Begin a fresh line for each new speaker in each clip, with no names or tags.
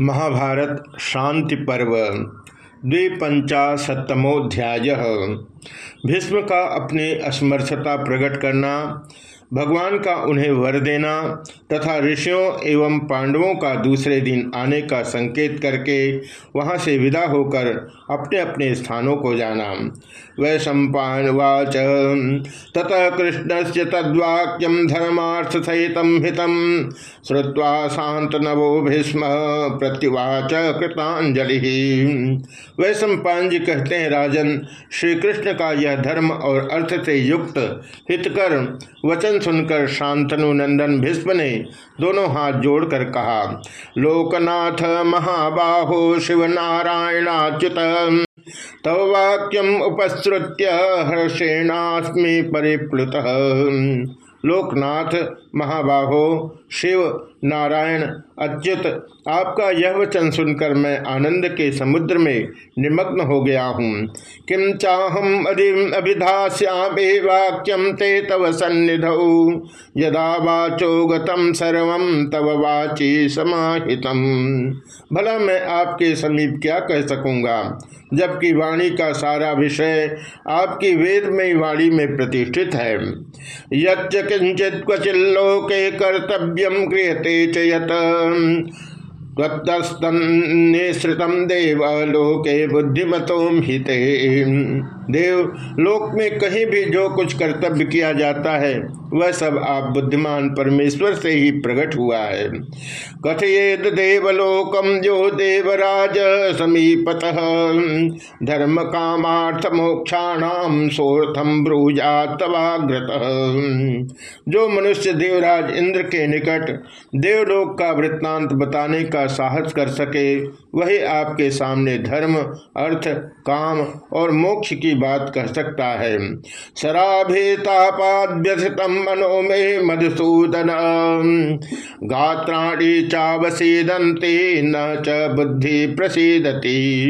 महाभारत शांति पर्व द्विपंचाशतमोध्याय भीष्म का अपने असमर्थता प्रकट करना भगवान का उन्हें वर देना तथा ऋषियों एवं पांडवों का दूसरे दिन आने का संकेत करके वहाँ से विदा होकर अपने अपने स्थानों को जाना। वै सम्पावाच ततः कृष्ण से तद्वाक्यम धर्मार्थ सहित हित श्रुवा शांत नवो भीष्म प्रत्युवाच कृतांजलि वै सम्पान जी कहते हैं, राजन श्री कृष्ण का यह धर्म और अर्थ से युक्त हितकर वचन वचन सुनकर शांतनु नंदन भीष्म ने दोनों हाथ जोड़कर कहा, लोकनाथ महाबाहो शिव नारायणाच्युत तव वाक्यम उपस्रुत्य हर्षेणास्मि परिप्लुत। लोकनाथ महाबाहो, शिव नारायण अच्युत, आपका यह वचन सुनकर मैं आनंद के समुद्र में निमग्न हो गया हूँ। किम चाहम अभिधास्यामे वाक्यम ते तव सन्निध। यदा वाचो गतम सर्व तव वाची समाहितम। भला मैं आपके समीप क्या कह सकूँगा? जबकि वाणी का सारा विषय आपकी वेद में वाणी में प्रतिष्ठित है। यच्च कर्तव्यम क्रियते चयत त्वत्तस्तन्निश्रितम देव लोके बुद्धिमतोम हिते। देव, लोक में कहीं भी जो कुछ कर्तव्य किया जाता है, वह सब आप बुद्धिमान परमेश्वर से ही प्रकट हुआ है। कथयेद देवलोकम जो देवराज समीपत। धर्म कामार्थ मोक्षाणाम सोर्थम ब्रूजा तवाग्रत जो मनुष्य देवराज इंद्र के निकट देवलोक का वृत्तांत बताने का साहस कर सके, वही आपके सामने धर्म, अर्थ, काम और मोक्ष की बात कह सकता है। शराभेतापाद्यथितम मनो में मधुसूदन गात्राणी चावसीदंते न च बुद्धि प्रसिदती।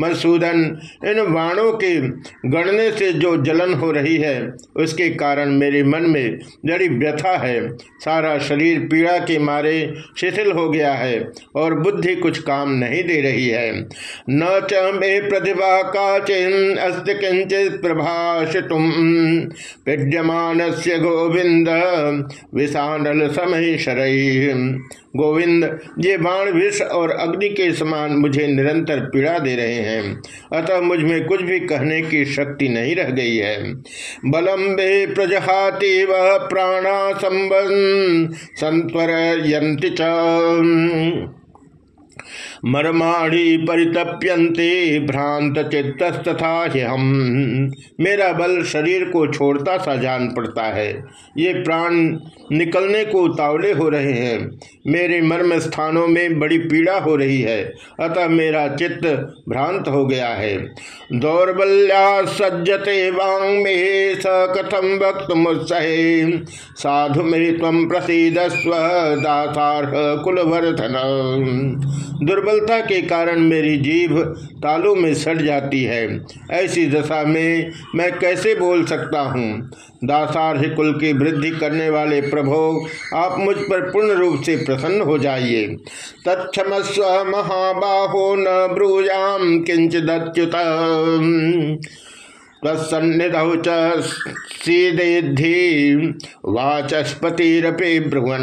मधुसूदन, इन बाणों के गणने से जो जलन हो रही है, उसके कारण मेरे मन में जड़ी व्यथा है। सारा शरीर पीड़ा के मारे शिथिल हो गया है और बुद्धि कुछ काम नहीं दे रही है। न च मे प्रतिभा का चिन्ह अस्त किंचित प्रभाष पीड्यमान से गोविंद विषानल समय शरई गोविंद ये बाण, विष और अग्नि के समान मुझे निरंतर पीड़ा दे रहे हैं। अतः मुझमें कुछ भी कहने की शक्ति नहीं रह गई है। बलम बे प्रजहाति वह प्राणा संबंध संतर यंति मरमाणी परितप्यंते भ्रांत चित्तस्तथा हम मेरा बल शरीर को छोड़ता सा जान पड़ता है। ये प्राण निकलने को उतावले हो रहे हैं। मेरे मर्म स्थानों में बड़ी पीड़ा हो रही है। अतः मेरा चित्त भ्रांत हो गया है। दौर्बल्या सज्जते वांग में स कथम वक्त मुत्सहे साधु में तम प्रसिद स्व दासारह कुलवर्धन दुर्बलता के कारण मेरी जीभ तालों में सड़ जाती है। ऐसी दशा में मैं कैसे बोल सकता हूँ? दासार्ह कुल की वृद्धि करने वाले प्रभो, आप मुझ पर पूर्ण रूप से प्रसन्न हो जाइए। तत्मस्व महाबाहो न ब्रूजाम किंचिदच्युत तत्सन्निधौ वाचस्पतिरपि ब्रुवन।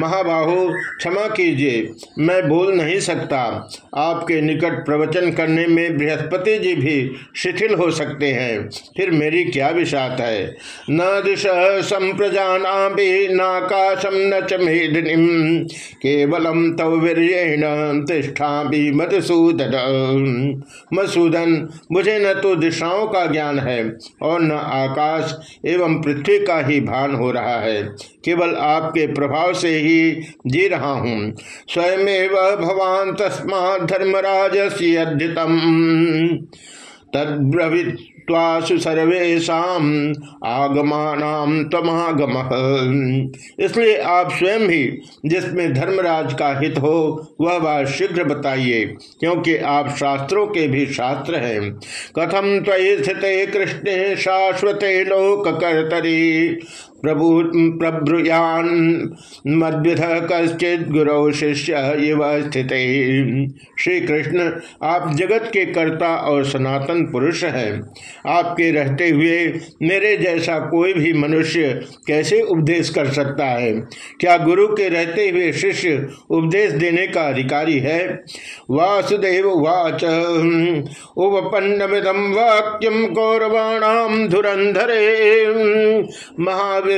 महाबाहु, क्षमा कीजिए, मैं बोल नहीं सकता। आपके निकट प्रवचन करने में बृहस्पति जी भी शिथिल हो सकते हैं। फिर मेरी क्या विषात है? न दिश संप्रजाना भी नाकाशम न च मेदिनीम केवलम तव वीरेण तिष्ठा भी मधुसूदन। मधुसूदन, मुझे न तो दिशाओं का ज्ञान है और न आकाश एवं पृथ्वी का ही भान हो रहा है। केवल आपके प्रभाव से ही जी रहा हूँ। स्वयं भगवान तस्मा धर्मराज से अध्यतम तद्रवित त्वासु सर्वेशा आगमानाम तमागम। इसलिए आप स्वयं भी जिसमें धर्मराज का हित हो, वह बात शीघ्र बताइए, क्योंकि आप शास्त्रों के भी शास्त्र हैं। कथम तय स्थित कृष्ण शाश्वत लोक कर्तरी प्रभु प्रभ्रुयान मद्विध कश्चित गुरु शिष्य इव स्थित। श्री कृष्ण आप जगत के कर्ता और सनातन पुरुष हैं। आपके रहते हुए मेरे जैसा कोई भी मनुष्य कैसे उपदेश कर सकता है? क्या गुरु के रहते हुए शिष्य उपदेश देने का अधिकारी है? वासुदेव वाच। उपपन्नमिदम वाक्यम कौरवाणाम धुरंधरे। महावीर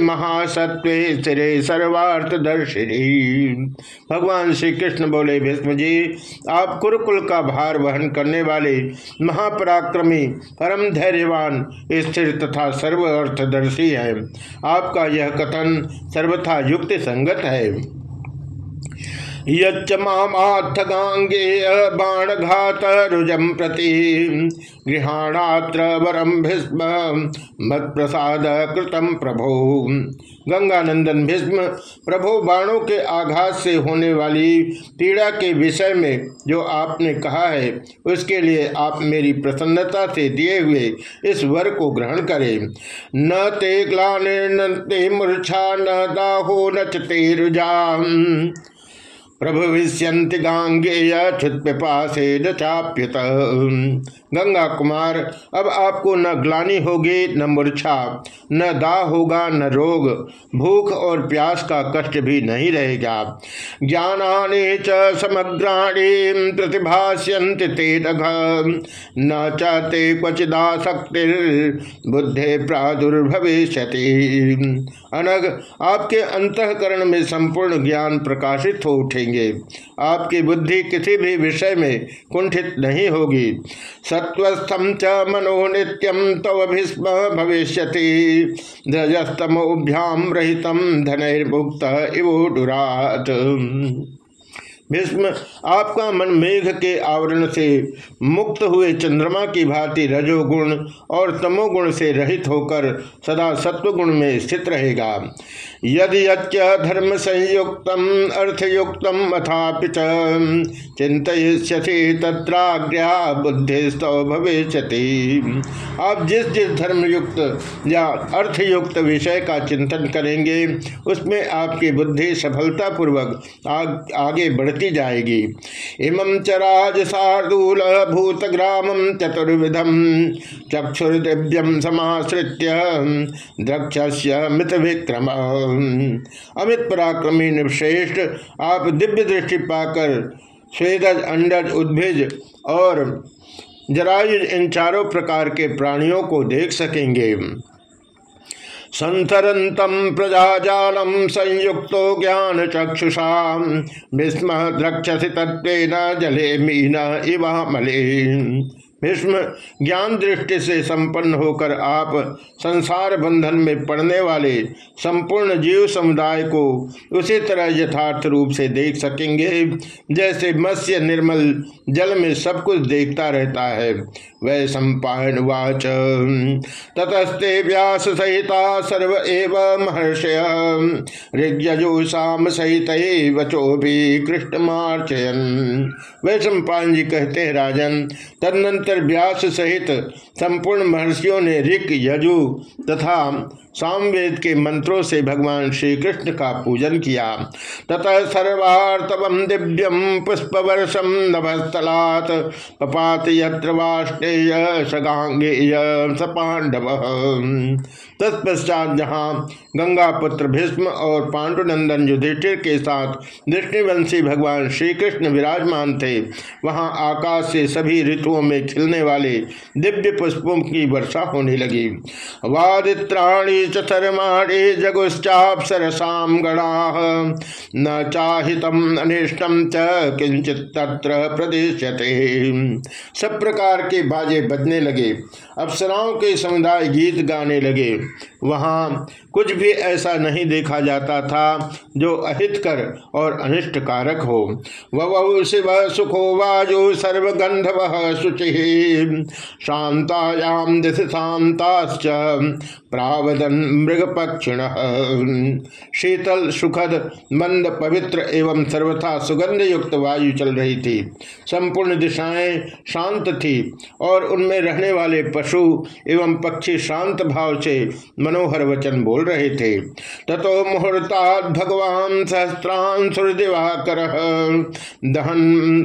महासत्व सिरे सर्वार्थ दर्शिनी भगवान श्री कृष्ण बोले भीष्म जी आप कुरुकुल का भार वहन करने वाले महापराक्रमी परम धैर्यवान स्थिर तथा सर्व अर्थदर्शी है। आपका यह कथन सर्वथा युक्त संगत है। यच्च बाण घात रुजम प्रति गृहाणात्र वरम भीष्म मत प्रसाद कृतम प्रभो। गंगानंदन भीष्म, प्रभु बाणों के आघात से होने वाली पीड़ा के विषय में जो आपने कहा है, उसके लिए आप मेरी प्रसन्नता से दिए हुए इस वर को ग्रहण करें। न ते ग्लाने, न ते मूर्छा, न दाहो, न चे रुजा प्रभविष्यंति गांगेय क्षुत्पिपासे चाप्युत। गंगा कुमार, अब आपको न ग्लानी होगी, न मूर्छा, न दाह होगा, न रोग, भूख और प्यास का कष्ट भी नहीं रहेगा। ज्ञानाने च समग्राणी प्रतिभाष्यंत ते न चाहते क्वचिदाशक्ति बुद्धे प्रादुर्भविष्य अनग आपके अंतकरण में संपूर्ण ज्ञान प्रकाशित हो उठेंगे। आपकी बुद्धि किसी भी विषय में कुंठित नहीं होगी। सत्वस्थम च मनो नित्यम तव भीष्म भविष्य ध्रजस्तमोभ्याम रहितम इवो इवोडुरात भीष्म आपका मन मेघ के आवरण से मुक्त हुए चंद्रमा की भांति रजोगुण और तमोगुण से रहित होकर सदा सत्वगुण में स्थित रहेगा। यदि धर्म संयुक्त अर्थयुक्त अथापि चिंतयिष्यति तत्राग्र्या बुद्धिस्तव भविष्य आप जिस जिस धर्मयुक्त या अर्थयुक्त विषय का चिंतन करेंगे उसमें आपकी बुद्धि सफलतापूर्वक आग, आगे बढ़ती जाएगी। इमं च राज शार्दूल भूतग्राम चतुर्विधम चक्षुर्दिव्यम समाश्रित्य द्रक्ष मित विक्रम अमित पराक्रमी निश्रेष्ठ, आप दिव्य दृष्टि पाकर स्वेदज, अंडज, उद्भिज और जरायुज इन चारों प्रकार के प्राणियों को देख सकेंगे। संथरतम प्रजाजालम संयुक्त ज्ञान चक्षुषा विस्म द्रक्षसी तत्व जले मीन इवा मले। भीष्म ज्ञान दृष्टि से संपन्न होकर आप संसार बंधन में पड़ने वाले संपूर्ण जीव समुदाय को उसी तरह यथार्थ रूप से देख सकेंगे, जैसे मत्स्य निर्मल जल में सब कुछ देखता रहता है। वै सम्पायन वाच। ततस्ते व्यास सहिता सर्व एव महर्षय। ऋग्यजुषाम सहित वचो भी कृष्णमार्चयन वै सम्पायन जी कहते हैं, राजन, तदनंतर व्यास सहित संपूर्ण महर्षियों ने ऋक यजु तथा सामवेद के मंत्रों से भगवान श्री कृष्ण का पूजन किया। ततः सर्वार्थव दिव्यम पुष्पवर्षम नभस्थलात् पपात यत्र वाष्टेय सगांगेय सपांडव तत्पश्चात जहाँ गंगा पुत्र भीष्म और पांडुनंदन युधिष्ठिर के साथ दृष्टिवंशी भगवान श्री कृष्ण विराजमान थे, वहाँ आकाश से सभी ऋतुओं में खिलने वाले दिव्य पुष्पों की वर्षा होने लगी। वादित्राणी चरमाणे जगुश्चापरसा गणा न चाहितम अनिष्टम च किंचित तत्र प्रदेश सब प्रकार के बाजे बजने लगे अप्सराओं के समुदाय गीत गाने लगे वहाँ कुछ भी ऐसा नहीं देखा जाता था जो अहित कर और अनिष्ट कारक हो। वह शिव सुखो वाजु सर्वगंधव शुचि। शांतायाम दिश शांताश्च प्रावदन मृगपक्षिण। शीतल, सुखद, मंद, पवित्र एवं सर्वथा सुगंध युक्त वायु चल रही थी। संपूर्ण दिशाएँ शांत थी और उनमें रहने वाले पशु एवं पक्षी शांत भाव से मनोहर वचन बोल रहे थे। ततो मुहूर्ता भगवान सहस्त्रां सुरदिवाकर दहन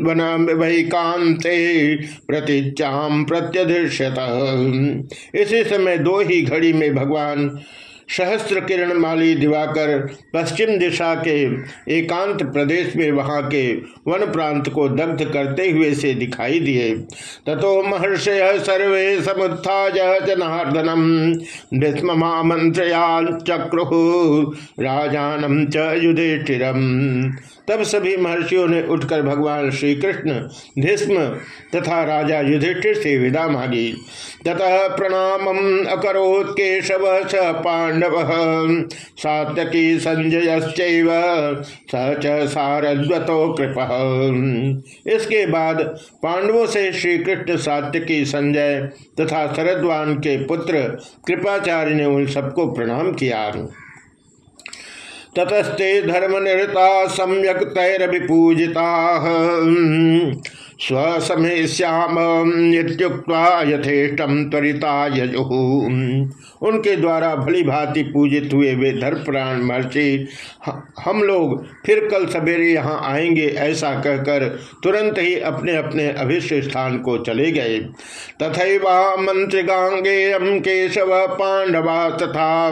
वन वैकांते प्रतिचाम प्रत्यदृश्यत इसी समय दो ही घड़ी में भगवान सहस्त्र किरण माली दिवाकर पश्चिम दिशा के एकांत प्रदेश में वहाँ के वन प्रांत को दग्ध करते हुए से दिखाई दिए। ततो महर्षय सर्वे समुत्थाय जनार्दनम। भीष्ममंत्रया चक्रु राजानम तब सभी महर्षियों ने उठकर भगवान श्री कृष्ण भीष्म तथा राजा युधिष्ठिर से विदा मांगी। ततः प्रणाम अकरोत् केशव स पांडव। सात्यकी संजय स सारद्वतो कृप। इसके बाद पांडवों से श्री कृष्ण सात्यकी संजय तथा शरद्वान के पुत्र कृपाचार्य ने उन सबको प्रणाम किया। ततस्ते धर्म निरता सम्यक तैरभिपूजिता। यथेष्टम त्वरिता यजु उनके द्वारा भली भांति पूजित हुए वे धर्मप्राण महर्षि हम लोग फिर कल सवेरे यहाँ आएँगे ऐसा कहकर तुरंत ही अपने अपने अभिष्ट स्थान को चले गए। तथा मंत्रिगांगे केशव पांडवा तथा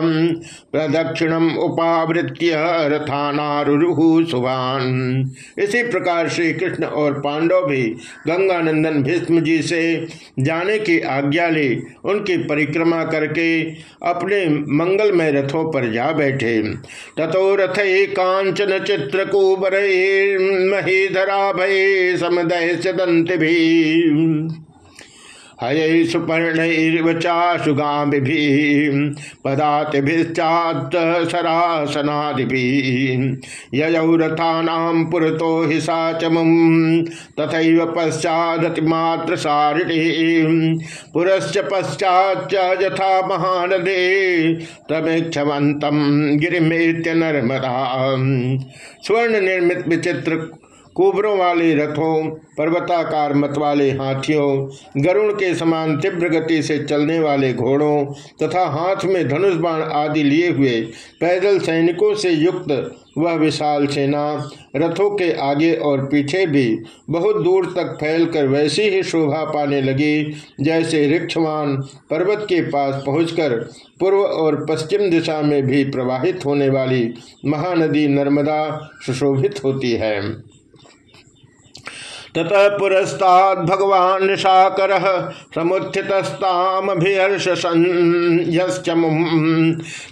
प्रदक्षिणम उपावृत्य रथानारुहु सुभान इसी प्रकार श्री कृष्ण और पांडव भी गंगानंदन भीष्म जी से जाने की आज्ञा ली। उनकी परिक्रमा करके अपने मंगलमय रथों पर जा बैठे। तथो रथ कांचन चित्र चित्रकूबर महीधरा भय समय दंत भी हय सुपर्णैर्वचाशुगाभि पदातिभिश्चात् सरासनादिभि ययौ रथानां पुरतो हि साचमुं तथैव पुरश्च यथा महानदे तमेक्षवन्तं गिरिमेत्य नर्मदा। स्वर्ण निर्मित विचित्र कुबरों वाले रथों, पर्वताकार मत वाले हाथियों, गरुण के समान तीव्र गति से चलने वाले घोड़ों तथा हाथ में धनुष बाण आदि लिए हुए पैदल सैनिकों से युक्त वह विशाल सेना रथों के आगे और पीछे भी बहुत दूर तक फैलकर वैसी ही शोभा पाने लगी, जैसे रिक्षवान पर्वत के पास पहुंचकर पूर्व और पश्चिम दिशा में भी प्रवाहित होने वाली महानदी नर्मदा सुशोभित होती है। ततः पुरस्ताद भगवान शाकर समुत्थितस्तामभिहर्षमुम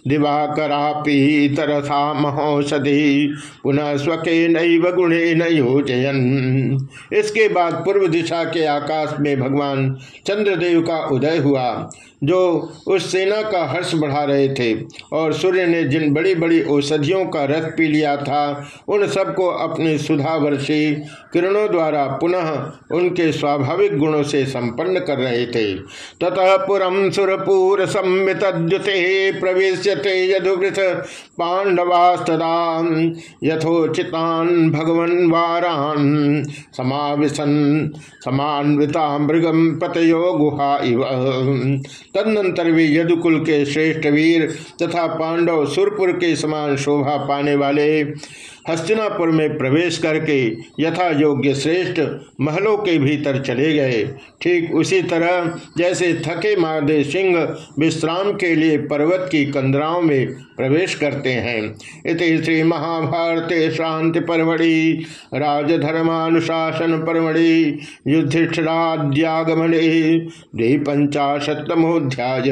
दिवाकरापी दिवाकरापीतरसा महोषधि, पुनः स्वके नैव गुणे नोजयन इसके बाद पूर्व दिशा के आकाश में भगवान चंद्रदेव का उदय हुआ। जो उस सेना का हर्ष बढ़ा रहे थे। और सूर्य ने जिन बड़ी बड़ी औषधियों का रथ पी लिया था, उन सबको अपने सुधावर्षी किरणों द्वारा पुनः उनके स्वाभाविक गुणों से संपन्न कर रहे थे। ततः पुरम सुरपूर संवितुते प्रवेश पांडवास्तदा यथोचितान भगवन वारान समाविशन समान्विता मृगम पतयो गुहा इव। तदनंतर वे यदुकुल के श्रेष्ठ वीर तथा पांडव सुरपुर के समान शोभा पाने वाले हस्तिनापुर में प्रवेश करके यथा योग्य श्रेष्ठ महलों के भीतर चले गए। ठीक उसी तरह जैसे थके मादे सिंह विश्राम के लिए पर्वत की कंदराओं में प्रवेश करते हैं। इति श्री महाभारत शांति परमढ़ि, राजधर्मानुशासन परमढ़ि, युधिष्ठिराद्यागमने द्विपंचाशतमोध्याय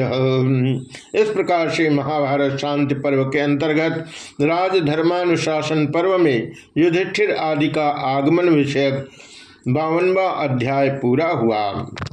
इस प्रकार से महाभारत शांति पर्व के अंतर्गत राजधर्मानुशासन पर्व में युधिष्ठिर आदि का आगमन विषयक बावनवा अध्याय पूरा हुआ।